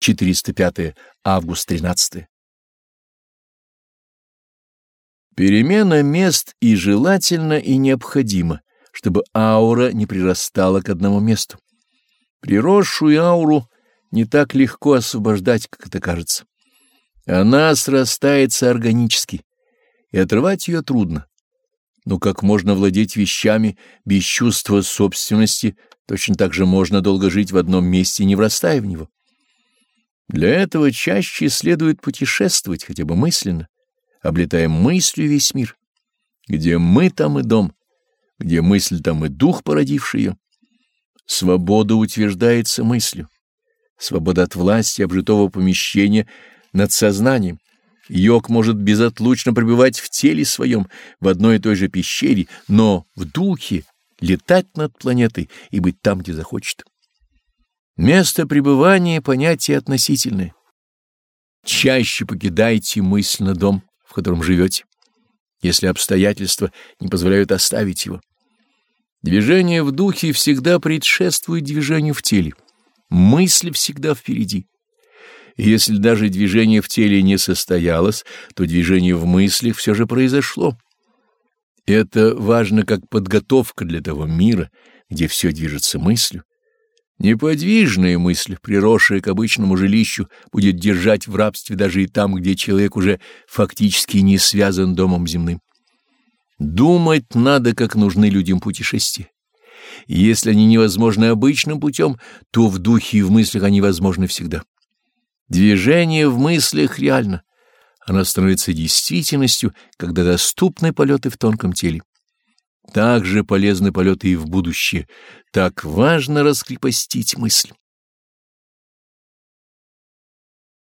405 август 13 Перемена мест и желательно, и необходима, чтобы аура не прирастала к одному месту. Приросшую ауру не так легко освобождать, как это кажется. Она срастается органически, и отрывать ее трудно. Но как можно владеть вещами без чувства собственности, точно так же можно долго жить в одном месте, не врастая в него. Для этого чаще следует путешествовать, хотя бы мысленно, облетая мыслью весь мир. Где мы, там и дом, где мысль, там и дух, породивший ее. Свобода утверждается мыслью. Свобода от власти обжитого помещения над сознанием. Йог может безотлучно пребывать в теле своем, в одной и той же пещере, но в духе летать над планетой и быть там, где захочет. Место пребывания — понятие относительное. Чаще покидайте мысленно дом, в котором живете, если обстоятельства не позволяют оставить его. Движение в духе всегда предшествует движению в теле. Мысль всегда впереди. если даже движение в теле не состоялось, то движение в мыслях все же произошло. Это важно как подготовка для того мира, где все движется мыслью. Неподвижная мысль, приросшая к обычному жилищу, будет держать в рабстве даже и там, где человек уже фактически не связан домом земным. Думать надо, как нужны людям путешествия. Если они невозможны обычным путем, то в духе и в мыслях они возможны всегда. Движение в мыслях реально. Оно становится действительностью, когда доступны полеты в тонком теле. Также полезны полеты и в будущее. Так важно раскрепостить мысль.